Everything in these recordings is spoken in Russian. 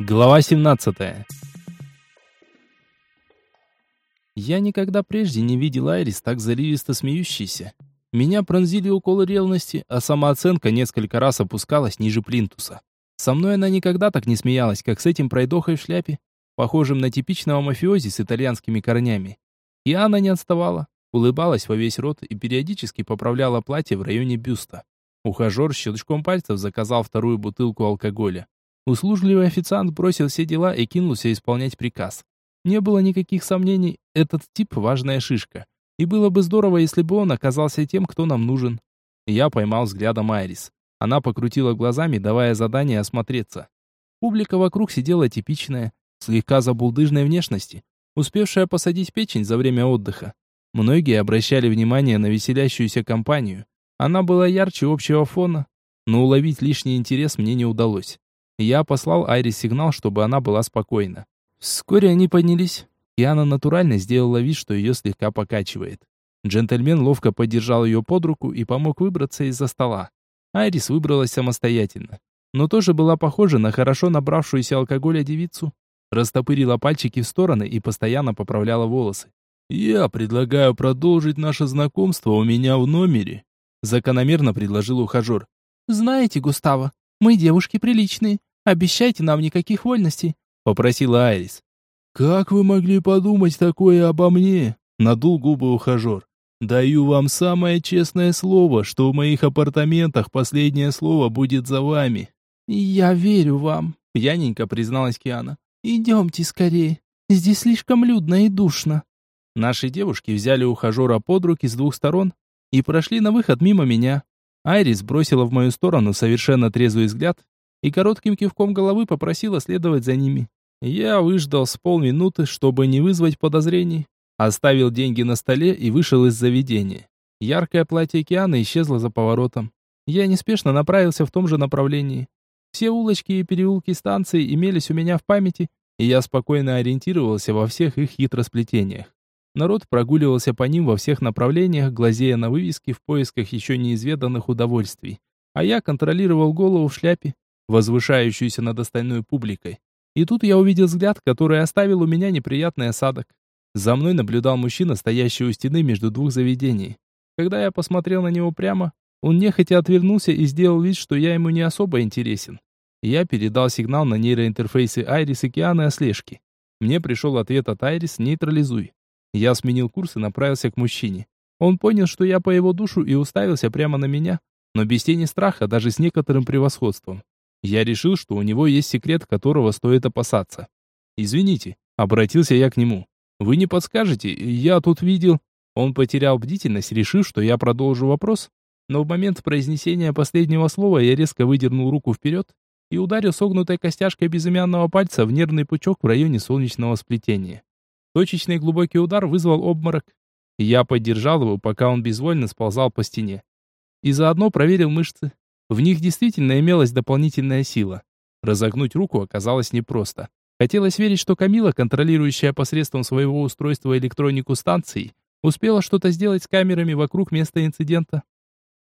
Глава 17. Я никогда прежде не видел Айрис так заливисто смеющейся. Меня пронзили уколы ревности, а самооценка несколько раз опускалась ниже плинтуса. Со мной она никогда так не смеялась, как с этим пройдохой в шляпе, похожим на типичного мафиози с итальянскими корнями. И она не отставала, улыбалась во весь рот и периодически поправляла платье в районе бюста. Ухажер щелчком пальцев заказал вторую бутылку алкоголя. Услужливый официант бросил все дела и кинулся исполнять приказ. Не было никаких сомнений, этот тип важная шишка. И было бы здорово, если бы он оказался тем, кто нам нужен. Я поймал взглядом Айрис. Она покрутила глазами, давая задание осмотреться. Публика вокруг сидела типичная, слегка забулдыжной внешности, успевшая посадить печень за время отдыха. Многие обращали внимание на веселящуюся компанию. Она была ярче общего фона, но уловить лишний интерес мне не удалось. Я послал Айре сигнал, чтобы она была спокойна. Вскоре они поднялись, и она натурально сделала вид, что ее слегка покачивает. Джентльмен ловко поддержал ее под руку и помог выбраться из-за стола. Айрис выбралась самостоятельно, но тоже была похожа на хорошо набравшуюся алкоголя девицу. Растопырила пальчики в стороны и постоянно поправляла волосы. «Я предлагаю продолжить наше знакомство у меня в номере», закономерно предложил ухажер. «Знаете, Густаво, мы девушки приличные, Обещайте нам никаких вольностей», — попросила Айрис. «Как вы могли подумать такое обо мне?» — надул губы ухажер. «Даю вам самое честное слово, что в моих апартаментах последнее слово будет за вами». «Я верю вам», — пьяненько призналась Киана. «Идемте скорее, здесь слишком людно и душно». Наши девушки взяли ухажера под руки с двух сторон и прошли на выход мимо меня. Айрис бросила в мою сторону совершенно трезвый взгляд и коротким кивком головы попросила следовать за ними. Я выждал с полминуты, чтобы не вызвать подозрений, оставил деньги на столе и вышел из заведения. Яркое платье Кианы исчезло за поворотом. Я неспешно направился в том же направлении. Все улочки и переулки станции имелись у меня в памяти, и я спокойно ориентировался во всех их хитросплетениях. Народ прогуливался по ним во всех направлениях, глазея на вывески в поисках еще неизведанных удовольствий. А я контролировал голову в шляпе, возвышающуюся над остальной публикой. И тут я увидел взгляд, который оставил у меня неприятный осадок. За мной наблюдал мужчина, стоящий у стены между двух заведений. Когда я посмотрел на него прямо, он нехотя отвернулся и сделал вид, что я ему не особо интересен. Я передал сигнал на нейроинтерфейсы Айрис и Кианы о слежке. Мне пришел ответ от Айрис «Нейтрализуй». Я сменил курс и направился к мужчине. Он понял, что я по его душу и уставился прямо на меня, но без тени страха, даже с некоторым превосходством. Я решил, что у него есть секрет, которого стоит опасаться. «Извините», — обратился я к нему. «Вы не подскажете? Я тут видел...» Он потерял бдительность, решив, что я продолжу вопрос, но в момент произнесения последнего слова я резко выдернул руку вперед и ударил согнутой костяшкой безымянного пальца в нервный пучок в районе солнечного сплетения. Точечный глубокий удар вызвал обморок. Я поддержал его, пока он безвольно сползал по стене. И заодно проверил мышцы. В них действительно имелась дополнительная сила. Разогнуть руку оказалось непросто. Хотелось верить, что Камила, контролирующая посредством своего устройства электронику станции, успела что-то сделать с камерами вокруг места инцидента.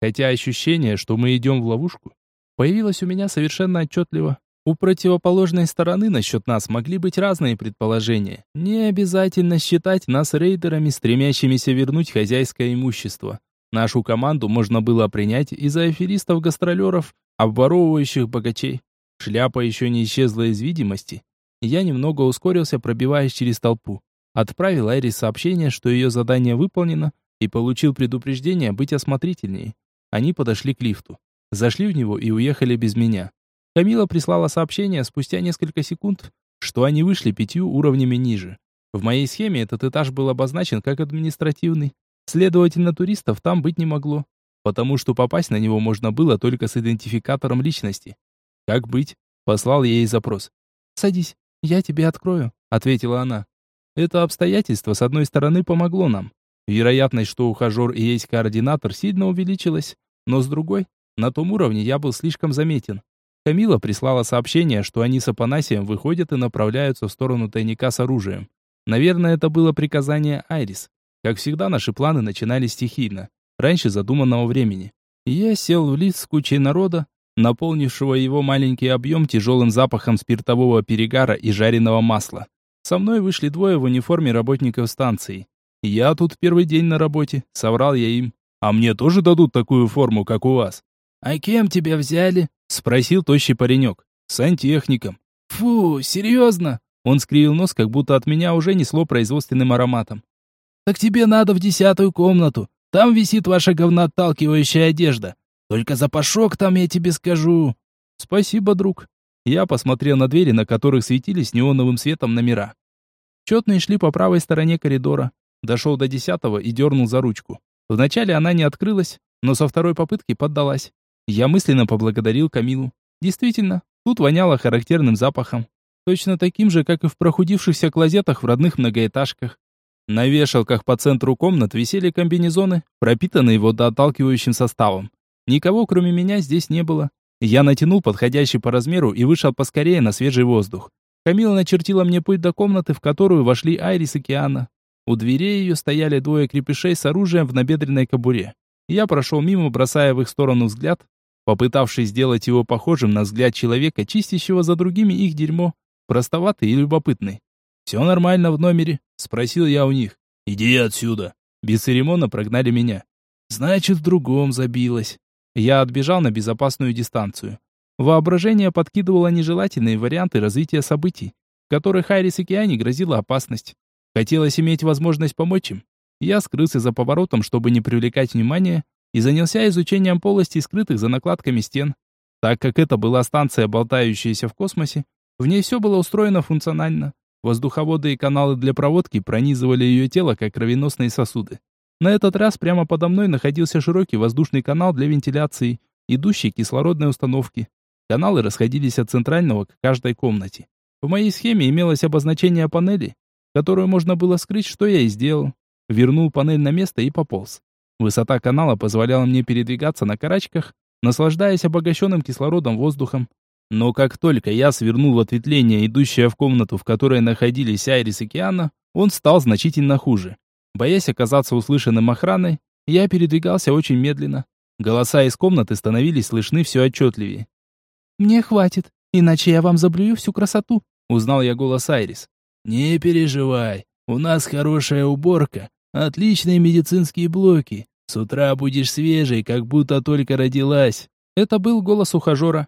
Хотя ощущение, что мы идем в ловушку, появилось у меня совершенно отчетливо. У противоположной стороны насчет нас могли быть разные предположения. Не обязательно считать нас рейдерами, стремящимися вернуть хозяйское имущество. Нашу команду можно было принять из-за аферистов-гастролеров, обворовывающих богачей. Шляпа еще не исчезла из видимости. Я немного ускорился, пробиваясь через толпу. Отправил Айри сообщение, что ее задание выполнено, и получил предупреждение быть осмотрительнее. Они подошли к лифту. Зашли в него и уехали без меня. Камила прислала сообщение спустя несколько секунд, что они вышли пятью уровнями ниже. В моей схеме этот этаж был обозначен как административный. Следовательно, туристов там быть не могло, потому что попасть на него можно было только с идентификатором личности. Как быть? Послал ей запрос. «Садись, я тебе открою», — ответила она. Это обстоятельство, с одной стороны, помогло нам. Вероятность, что ухажер и есть координатор, сильно увеличилась, но с другой, на том уровне я был слишком заметен. Камила прислала сообщение, что они с Апанасием выходят и направляются в сторону тайника с оружием. Наверное, это было приказание Айрис. Как всегда, наши планы начинались стихийно, раньше задуманного времени. Я сел в лифт с кучей народа, наполнившего его маленький объем тяжелым запахом спиртового перегара и жареного масла. Со мной вышли двое в униформе работников станции. «Я тут первый день на работе», — соврал я им. «А мне тоже дадут такую форму, как у вас?» «А кем тебя взяли?» — спросил тощий паренек. «Сантехником». «Фу, серьезно?» Он скривил нос, как будто от меня уже несло производственным ароматом. «Так тебе надо в десятую комнату. Там висит ваша говноотталкивающая одежда. Только запашок там, я тебе скажу». «Спасибо, друг». Я посмотрел на двери, на которых светились неоновым светом номера. Четные шли по правой стороне коридора. Дошел до десятого и дернул за ручку. Вначале она не открылась, но со второй попытки поддалась. Я мысленно поблагодарил Камилу. Действительно, тут воняло характерным запахом. Точно таким же, как и в прохудившихся клозетах в родных многоэтажках. На вешалках по центру комнат висели комбинезоны, пропитанные водоотталкивающим составом. Никого, кроме меня, здесь не было. Я натянул подходящий по размеру и вышел поскорее на свежий воздух. Камила начертила мне путь до комнаты, в которую вошли Айрис и Киана. У дверей ее стояли двое крепышей с оружием в набедренной кобуре. Я прошел мимо, бросая в их сторону взгляд, попытавшись сделать его похожим на взгляд человека, чистящего за другими их дерьмо простоватый и любопытный. «Все нормально в номере?» — спросил я у них. «Иди отсюда!» Без церемонно прогнали меня. «Значит, в другом забилось». Я отбежал на безопасную дистанцию. Воображение подкидывало нежелательные варианты развития событий, в которых Айрис и Киане грозила опасность. Хотелось иметь возможность помочь им. Я скрылся за поворотом, чтобы не привлекать внимания, и занялся изучением полостей, скрытых за накладками стен. Так как это была станция, болтающаяся в космосе, в ней все было устроено функционально. Воздуховоды и каналы для проводки пронизывали ее тело, как кровеносные сосуды. На этот раз прямо подо мной находился широкий воздушный канал для вентиляции, идущий к кислородной установке. Каналы расходились от центрального к каждой комнате. В моей схеме имелось обозначение панели, которую можно было скрыть, что я и сделал. Вернул панель на место и пополз. Высота канала позволяла мне передвигаться на карачках, наслаждаясь обогащенным кислородом воздухом. Но как только я свернул в ответвление, идущее в комнату, в которой находились Айрис и Киана, он стал значительно хуже. Боясь оказаться услышанным охраной, я передвигался очень медленно. Голоса из комнаты становились слышны все отчетливее. «Мне хватит, иначе я вам заблюю всю красоту», — узнал я голос Айрис. «Не переживай, у нас хорошая уборка, отличные медицинские блоки. С утра будешь свежей, как будто только родилась». Это был голос ухажера.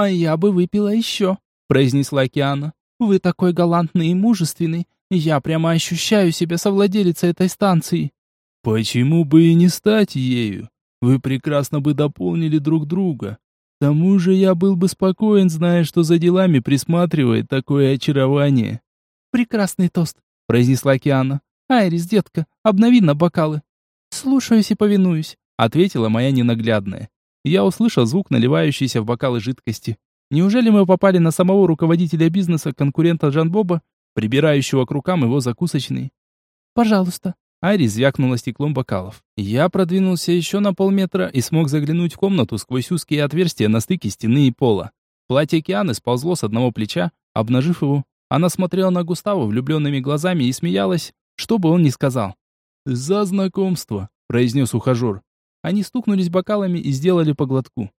«А я бы выпила еще», — произнесла Киана. «Вы такой галантный и мужественный. Я прямо ощущаю себя совладелицей этой станции». «Почему бы и не стать ею? Вы прекрасно бы дополнили друг друга. К тому же я был бы спокоен, зная, что за делами присматривает такое очарование». «Прекрасный тост», — произнесла Киана. «Айрис, детка, обнови на бокалы». «Слушаюсь и повинуюсь», — ответила моя ненаглядная. Я услышал звук наливающейся в бокалы жидкости. Неужели мы попали на самого руководителя бизнеса, конкурента Жан Боба, прибирающего к рукам его закусочный? «Пожалуйста». Айри звякнула стеклом бокалов. Я продвинулся еще на полметра и смог заглянуть в комнату сквозь узкие отверстия на стыке стены и пола. Платье Кианы сползло с одного плеча, обнажив его. Она смотрела на Густаву влюбленными глазами и смеялась, что бы он ни сказал. «За знакомство», — произнес ухажер. Они стукнулись бокалами и сделали по глотку.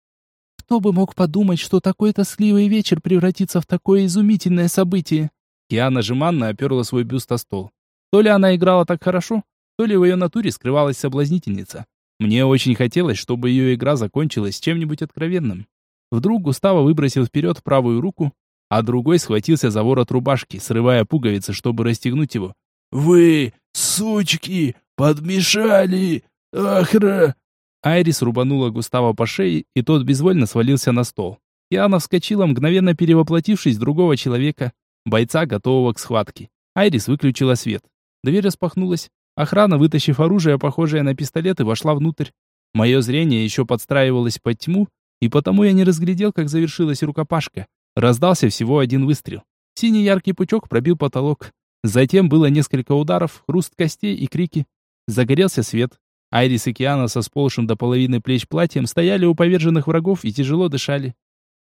Кто бы мог подумать, что такой тоскливый вечер превратится в такое изумительное событие? Киана жеманно оперла свой бюст о стол. То ли она играла так хорошо, то ли в ее натуре скрывалась соблазнительница. Мне очень хотелось, чтобы ее игра закончилась чем-нибудь откровенным. Вдруг Густаво выбросил вперед правую руку, а другой схватился за ворот рубашки, срывая пуговицы, чтобы расстегнуть его. «Вы, сучки, подмешали! Ахра!» Айрис рубанула Густава по шее, и тот безвольно свалился на стол. Яна вскочила, мгновенно перевоплотившись в другого человека, бойца, готового к схватке. Айрис выключила свет. Дверь распахнулась. Охрана, вытащив оружие, похожее на пистолет, и вошла внутрь. Мое зрение еще подстраивалось под тьму, и потому я не разглядел, как завершилась рукопашка. Раздался всего один выстрел. Синий яркий пучок пробил потолок. Затем было несколько ударов, хруст костей и крики. Загорелся свет. Айрис и Киана со сползшим до половины плеч платьем стояли у поверженных врагов и тяжело дышали.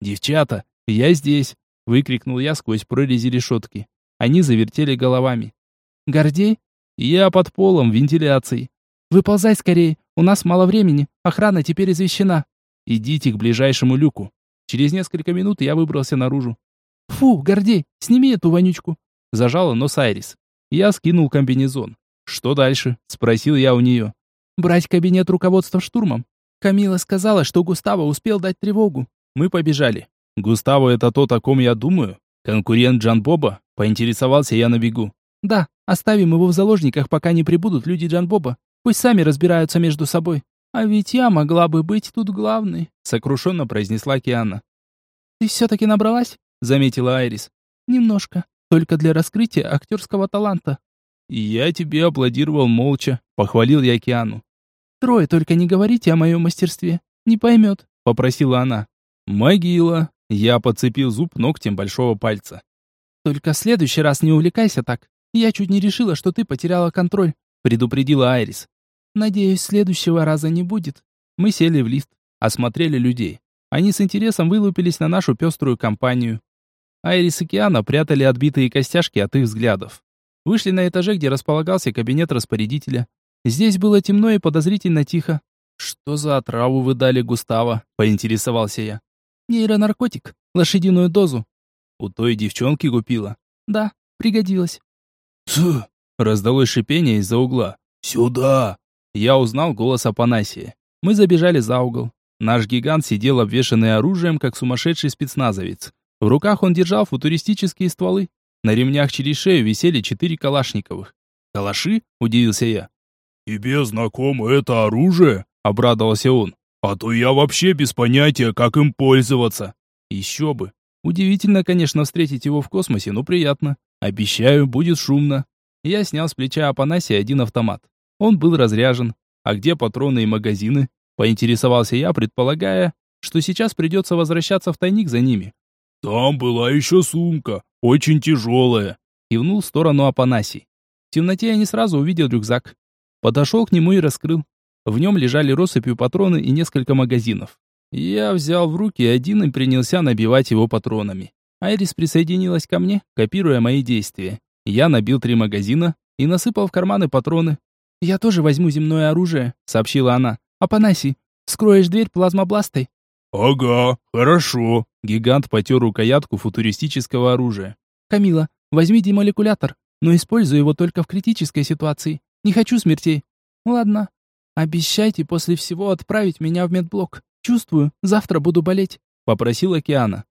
«Девчата, я здесь!» — выкрикнул я сквозь прорези решетки. Они завертели головами. «Гордей?» «Я под полом, вентиляцией». «Выползай скорее, у нас мало времени, охрана теперь извещена». «Идите к ближайшему люку. Через несколько минут я выбрался наружу. «Фу, Гордей, сними эту вонючку!» Зажала нос Айрис. Я скинул комбинезон. «Что дальше?» – спросил я у нее. «Брать кабинет руководства штурмом. Камила сказала, что Густаво успел дать тревогу. Мы побежали. Густаво это то, о ком я думаю? Конкурент Джан Боба? Поинтересовался я на бегу. Да, оставим его в заложниках, пока не прибудут люди Джан Боба. Пусть сами разбираются между собой. А ведь я могла бы быть тут главной, сокрушенно произнесла Киана. Ты все-таки набралась? Заметила Айрис. Немножко, только для раскрытия актерского таланта. Я тебе аплодировал молча, похвалил я Киану. Трое, только не говорите о моем мастерстве. Не поймет, попросила она. Могила. Я подцепил зуб ногтем большого пальца. Только в следующий раз не увлекайся так. Я чуть не решила, что ты потеряла контроль, предупредила Айрис. Надеюсь, следующего раза не будет. Мы сели в лифт, осмотрели людей. Они с интересом вылупились на нашу пеструю компанию. Айрис и Киана прятали отбитые костяшки от их взглядов. Вышли на этаже, где располагался кабинет распорядителя. Здесь было темно и подозрительно тихо. «Что за отраву вы дали Густава?» – поинтересовался я. «Нейронаркотик. Лошадиную дозу». «У той девчонки купила?» «Да, пригодилось». «Тсс!» – раздалось шипение из-за угла. «Сюда!» Я узнал голос Апанасия. Мы забежали за угол. Наш гигант сидел обвешанный оружием, как сумасшедший спецназовец. В руках он держал футуристические стволы. На ремнях через шею висели четыре калашниковых. «Калаши?» – удивился я. «Тебе знакомо это оружие?» – обрадовался он. «А то я вообще без понятия, как им пользоваться». «Еще бы. Удивительно, конечно, встретить его в космосе, но приятно. Обещаю, будет шумно». Я снял с плеча Апанасия один автомат. Он был разряжен. А где патроны и магазины? Поинтересовался я, предполагая, что сейчас придется возвращаться в тайник за ними. «Там была еще сумка, очень тяжелая», — кивнул в сторону Апанасий. В темноте я не сразу увидел рюкзак. Подошел к нему и раскрыл. В нем лежали россыпью патроны и несколько магазинов. Я взял в руки один и принялся набивать его патронами. Айрис присоединилась ко мне, копируя мои действия. Я набил три магазина и насыпал в карманы патроны. «Я тоже возьму земное оружие», — сообщила она. «Апанасий, скроешь дверь плазмобластой?» «Ага, хорошо». Гигант потер рукоятку футуристического оружия. «Камила, возьми демолекулятор, но используй его только в критической ситуации. Не хочу смертей. Ладно. Обещайте после всего отправить меня в медблок. Чувствую, завтра буду болеть, попросила Киана.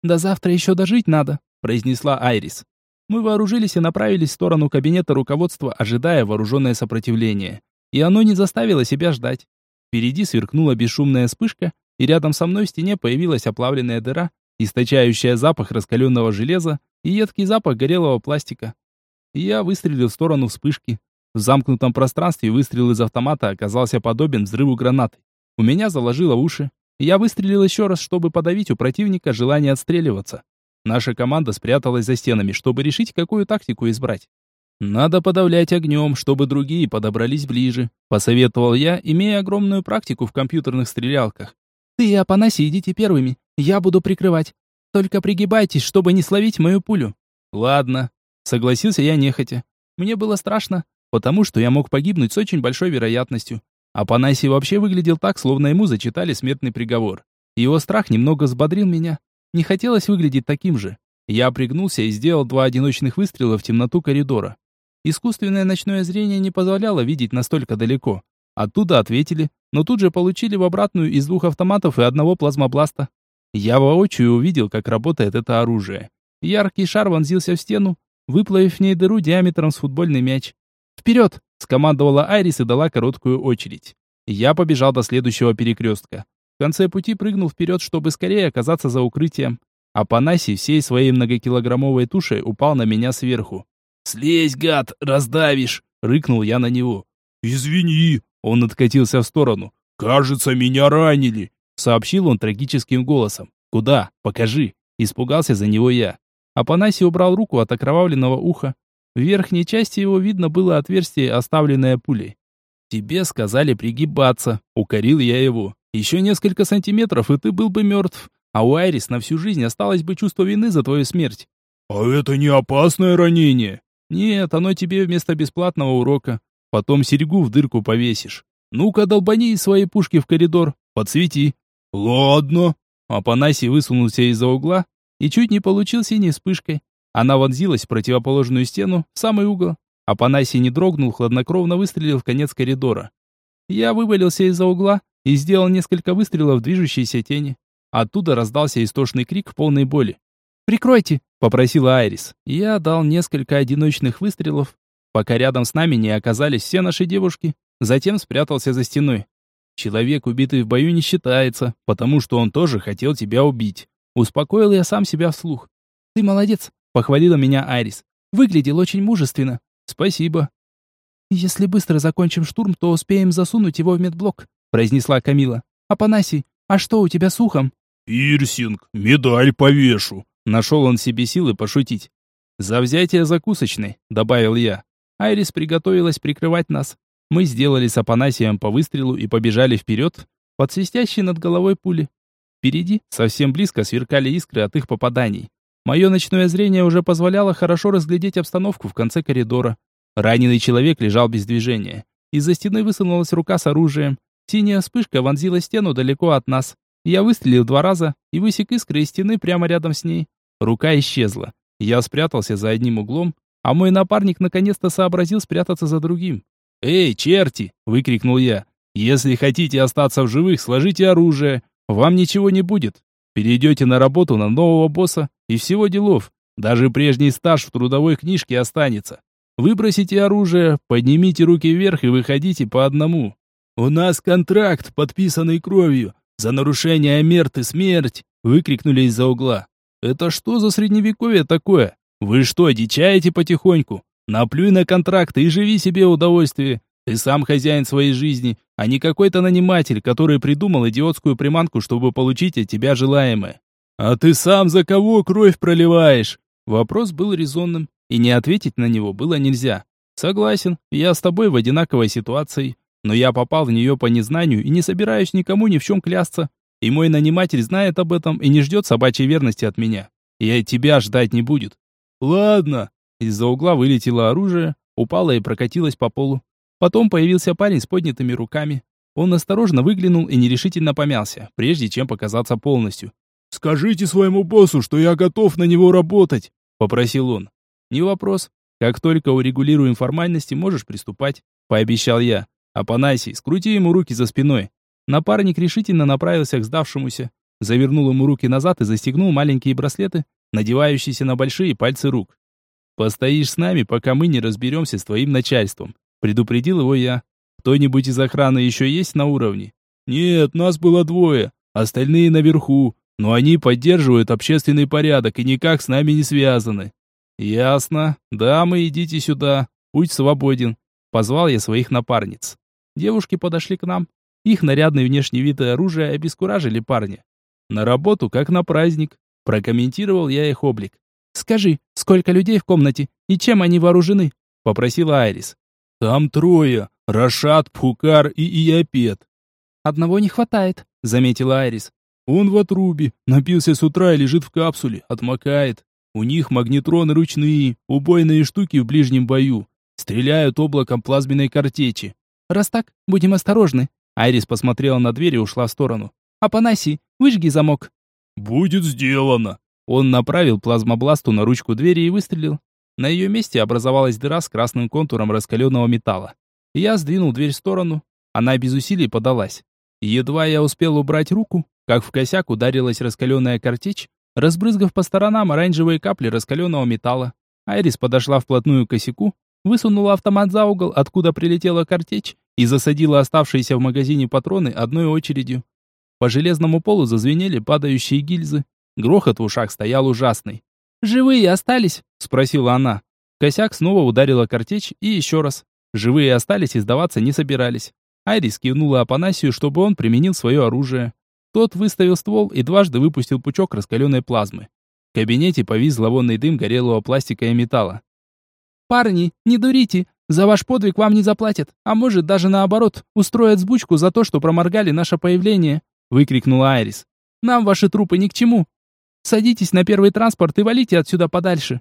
До завтра еще дожить надо, произнесла Айрис. Мы вооружились и направились в сторону кабинета руководства, ожидая вооруженное сопротивление. И оно не заставило себя ждать. Впереди сверкнула бесшумная вспышка, и рядом со мной в стене появилась оплавленная дыра, источающая запах раскаленного железа и едкий запах горелого пластика. Я выстрелил в сторону вспышки. В замкнутом пространстве выстрел из автомата оказался подобен взрыву гранаты. У меня заложило уши. Я выстрелил еще раз, чтобы подавить у противника желание отстреливаться. Наша команда спряталась за стенами, чтобы решить, какую тактику избрать. «Надо подавлять огнем, чтобы другие подобрались ближе», — посоветовал я, имея огромную практику в компьютерных стрелялках. «Ты и Апанасий идите первыми, я буду прикрывать. Только пригибайтесь, чтобы не словить мою пулю». «Ладно», — согласился я нехотя. Мне было страшно, потому что я мог погибнуть с очень большой вероятностью. Апанасий вообще выглядел так, словно ему зачитали смертный приговор. Его страх немного взбодрил меня. Не хотелось выглядеть таким же. Я пригнулся и сделал два одиночных выстрела в темноту коридора. Искусственное ночное зрение не позволяло видеть настолько далеко. Оттуда ответили, но тут же получили в обратную из двух автоматов и одного плазмобласта. Я воочию увидел, как работает это оружие. Яркий шар вонзился в стену, выплавив в ней дыру диаметром с футбольный мяч. «Вперед!» — скомандовала Айрис и дала короткую очередь. Я побежал до следующего перекрестка. В конце пути прыгнул вперед, чтобы скорее оказаться за укрытием. А Панасий всей своей многокилограммовой тушей упал на меня сверху. «Слезь, гад, раздавишь!» — рыкнул я на него. «Извини!» — он откатился в сторону. «Кажется, меня ранили!» — сообщил он трагическим голосом. «Куда? Покажи!» — испугался за него я. Апанасий убрал руку от окровавленного уха. В верхней части его видно было отверстие, оставленное пулей. «Тебе сказали пригибаться», — укорил я его. «Еще несколько сантиметров, и ты был бы мертв. А у Айрис на всю жизнь осталось бы чувство вины за твою смерть». «А это не опасное ранение?» «Нет, оно тебе вместо бесплатного урока. Потом серьгу в дырку повесишь. Ну-ка, долбани из своей пушки в коридор, подсвети». «Ладно». Апанасий высунулся из-за угла и чуть не получил синей вспышкой. Она вонзилась в противоположную стену, в самый угол. Апанасий не дрогнул, хладнокровно выстрелил в конец коридора. Я вывалился из-за угла и сделал несколько выстрелов в движущиеся тени. Оттуда раздался истошный крик полной боли. «Прикройте!» — попросила Айрис. Я дал несколько одиночных выстрелов, пока рядом с нами не оказались все наши девушки. Затем спрятался за стеной. Человек, убитый в бою, не считается, потому что он тоже хотел тебя убить. Успокоил я сам себя вслух. «Ты молодец!» — похвалила меня Айрис. «Выглядел очень мужественно». «Спасибо». «Если быстро закончим штурм, то успеем засунуть его в медблок», — произнесла Камила. «Апанасий, а что у тебя с ухом?» «Пирсинг, медаль повешу», — нашел он себе силы пошутить. «За взятие закусочной», — добавил я. Айрис приготовилась прикрывать нас. Мы сделали с Апанасием по выстрелу и побежали вперед, под свистящие над головой пули. Впереди, совсем близко, сверкали искры от их попаданий. Мое ночное зрение уже позволяло хорошо разглядеть обстановку в конце коридора. Раненый человек лежал без движения. Из-за стены высунулась рука с оружием. Синяя вспышка вонзила стену далеко от нас. Я выстрелил два раза и высек искры из стены прямо рядом с ней. Рука исчезла. Я спрятался за одним углом, а мой напарник наконец-то сообразил спрятаться за другим. «Эй, черти!» — выкрикнул я. «Если хотите остаться в живых, сложите оружие. Вам ничего не будет. Перейдете на работу на нового босса и всего делов. Даже прежний стаж в трудовой книжке останется. Выбросите оружие, поднимите руки вверх и выходите по одному. У нас контракт, подписанный кровью. За нарушение мерты смерть!» Выкрикнули из-за угла. «Это что за средневековье такое? Вы что, дичаете потихоньку? Наплюй на контракт и живи себе удовольствие. Ты сам хозяин своей жизни, а не какой-то наниматель, который придумал идиотскую приманку, чтобы получить от тебя желаемое. А ты сам за кого кровь проливаешь? Вопрос был резонным, и не ответить на него было нельзя. Согласен, я с тобой в одинаковой ситуации, но я попал в нее по незнанию и не собираюсь никому ни в чем клясться. И мой наниматель знает об этом и не ждет собачьей верности от меня. От тебя ждать не будет. Ладно. Из-за угла вылетело оружие, упало и прокатилось по полу. Потом появился парень с поднятыми руками. Он осторожно выглянул и нерешительно помялся, прежде чем показаться полностью. «Скажите своему боссу, что я готов на него работать», — попросил он. «Не вопрос. Как только урегулируем формальности, можешь приступать», — пообещал я. «Апанасий, скрути ему руки за спиной». Напарник решительно направился к сдавшемуся, завернул ему руки назад и застегнул маленькие браслеты, надевающиеся на большие пальцы рук. «Постоишь с нами, пока мы не разберемся с твоим начальством. Предупредил его я. Кто-нибудь из охраны еще есть на уровне? Нет, нас было двое. Остальные наверху. Но они поддерживают общественный порядок и никак с нами не связаны. Ясно. Дамы, идите сюда. Путь свободен. Позвал я своих напарниц. Девушки подошли к нам. Их нарядный внешний вид и оружие обескуражили парня. На работу, как на праздник. Прокомментировал я их облик. «Скажи, сколько людей в комнате и чем они вооружены?» Попросила Айрис. Там трое. Рашат, Пхукар и Иопет. Одного не хватает, заметила Айрис. Он в отрубе, напился с утра и лежит в капсуле, отмокает. У них магнетроны ручные, убойные штуки в ближнем бою. Стреляют облаком плазменной картечи. Раз так, будем осторожны. Айрис посмотрела на дверь и ушла в сторону. Апанасий, выжги замок. Будет сделано. Он направил плазмобласту на ручку двери и выстрелил. На ее месте образовалась дыра с красным контуром раскаленного металла. Я сдвинул дверь в сторону. Она без усилий подалась. Едва я успел убрать руку, как в косяк ударилась раскаленная картечь, разбрызгав по сторонам оранжевые капли раскаленного металла. Айрис подошла вплотную к косяку, высунула автомат за угол, откуда прилетела картечь, и засадила оставшиеся в магазине патроны одной очередью. По железному полу зазвенели падающие гильзы. Грохот в ушах стоял ужасный. «Живые остались?» — спросила она. Косяк снова ударила картечь и еще раз. Живые остались и сдаваться не собирались. Айрис кивнула Апанасию, чтобы он применил свое оружие. Тот выставил ствол и дважды выпустил пучок раскаленной плазмы. В кабинете повис зловонный дым горелого пластика и металла. «Парни, не дурите! За ваш подвиг вам не заплатят, а может даже наоборот, устроят сбучку за то, что проморгали наше появление!» выкрикнула Айрис. «Нам ваши трупы ни к чему, Садитесь на первый транспорт и валите отсюда подальше».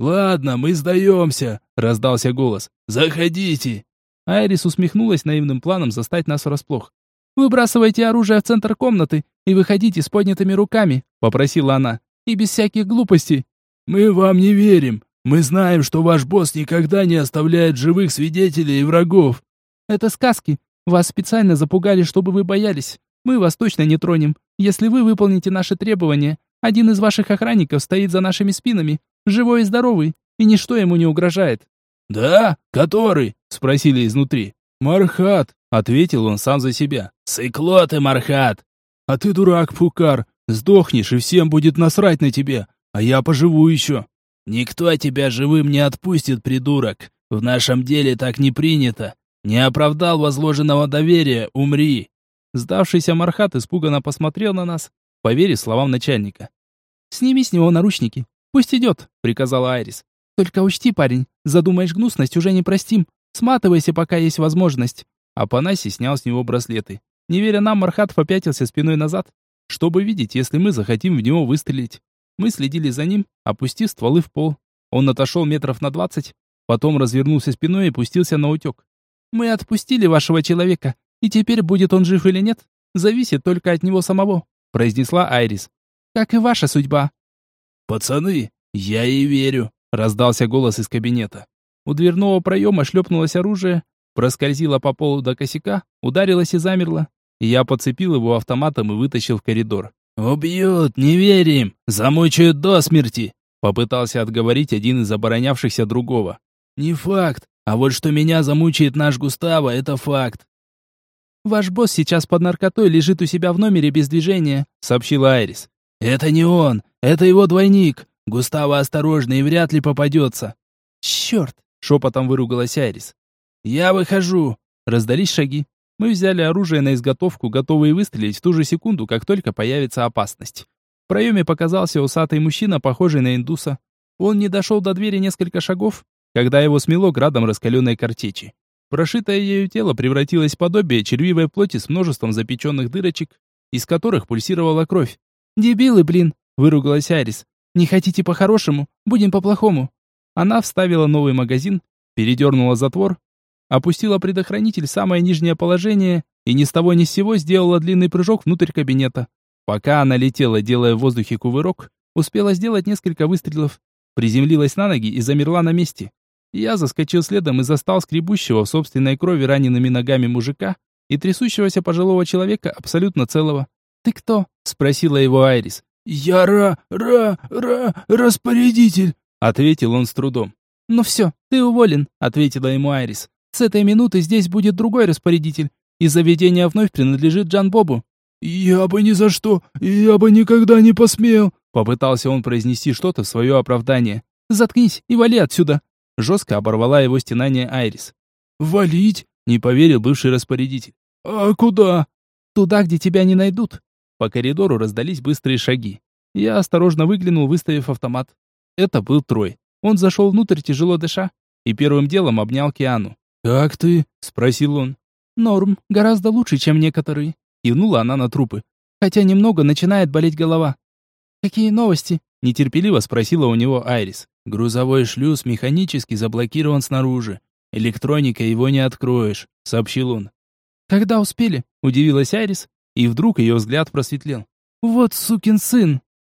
«Ладно, мы сдаемся», — раздался голос. «Заходите». Айрис усмехнулась наивным планом застать нас врасплох. «Выбрасывайте оружие в центр комнаты и выходите с поднятыми руками», — попросила она. «И без всяких глупостей». «Мы вам не верим. Мы знаем, что ваш босс никогда не оставляет живых свидетелей и врагов». «Это сказки. Вас специально запугали, чтобы вы боялись. Мы вас точно не тронем. Если вы выполните наши требования, один из ваших охранников стоит за нашими спинами, живой и здоровый, и ничто ему не угрожает». «Да? Который?» — спросили изнутри. «Мархат», — ответил он сам за себя. «Сыкло ты, Мархат!» «А ты дурак, Пукар. Сдохнешь, и всем будет насрать на тебя. А я поживу еще». «Никто тебя живым не отпустит, придурок. В нашем деле так не принято. Не оправдал возложенного доверия, умри!» Сдавшийся Мархат испуганно посмотрел на нас, поверив словам начальника. «Сними с него наручники. Пусть идет», — приказала Айрис. «Только учти, парень, задумаешь гнусность, уже не простим. Сматывайся, пока есть возможность». Апанасий снял с него браслеты. Не веря нам, Мархат попятился спиной назад, чтобы видеть, если мы захотим в него выстрелить. Мы следили за ним, опустив стволы в пол. Он отошел метров на двадцать, потом развернулся спиной и пустился на утек. «Мы отпустили вашего человека, и теперь, будет он жив или нет, зависит только от него самого», произнесла Айрис. «Как и ваша судьба». «Пацаны, я ей верю», раздался голос из кабинета. У дверного проема шлепнулось оружие, проскользило по полу до косяка, ударилось и замерло. Я подцепил его автоматом и вытащил в коридор. «Убьют, не верим! Замучают до смерти!» Попытался отговорить один из оборонявшихся другого. «Не факт. А вот что меня замучает наш Густаво, это факт». «Ваш босс сейчас под наркотой лежит у себя в номере без движения», — сообщила Айрис. «Это не он, это его двойник. Густаво осторожный и вряд ли попадется». «Черт!» — шепотом выругалась Айрис. «Я выхожу!» Раздались шаги. Мы взяли оружие на изготовку, готовые выстрелить в ту же секунду, как только появится опасность. В проеме показался усатый мужчина, похожий на индуса. Он не дошел до двери несколько шагов, когда его смело градом раскаленной картечи. Прошитое ею тело превратилось в подобие червивой плоти с множеством запеченных дырочек, из которых пульсировала кровь. «Дебилы, блин!» — выругалась Арис. «Не хотите по-хорошему? Будем по-плохому!» Она вставила новый магазин, передернула затвор опустила предохранитель в самое нижнее положение и ни с того ни с сего сделала длинный прыжок внутрь кабинета. Пока она летела, делая в воздухе кувырок, успела сделать несколько выстрелов, приземлилась на ноги и замерла на месте. Я заскочил следом и застал скребущего в собственной крови ранеными ногами мужика и трясущегося пожилого человека абсолютно целого. «Ты кто?» — спросила его Айрис. «Я ра... ра... ра... распорядитель», — ответил он с трудом. «Ну все, ты уволен», — ответила ему Айрис. С этой минуты здесь будет другой распорядитель, и заведение вновь принадлежит Джан Бобу». «Я бы ни за что, я бы никогда не посмел», попытался он произнести что-то в свое оправдание. «Заткнись и вали отсюда», жестко оборвала его стенание Айрис. «Валить?» не поверил бывший распорядитель. «А куда?» «Туда, где тебя не найдут». По коридору раздались быстрые шаги. Я осторожно выглянул, выставив автомат. Это был Трой. Он зашел внутрь, тяжело дыша, и первым делом обнял Киану. «Как ты?» — спросил он. «Норм, гораздо лучше, чем некоторые», — кивнула она на трупы. «Хотя немного начинает болеть голова». «Какие новости?» — нетерпеливо спросила у него Айрис. «Грузовой шлюз механически заблокирован снаружи. Электроника его не откроешь», — сообщил он. «Когда успели?» — удивилась Айрис, и вдруг ее взгляд просветлел. «Вот сукин сын!»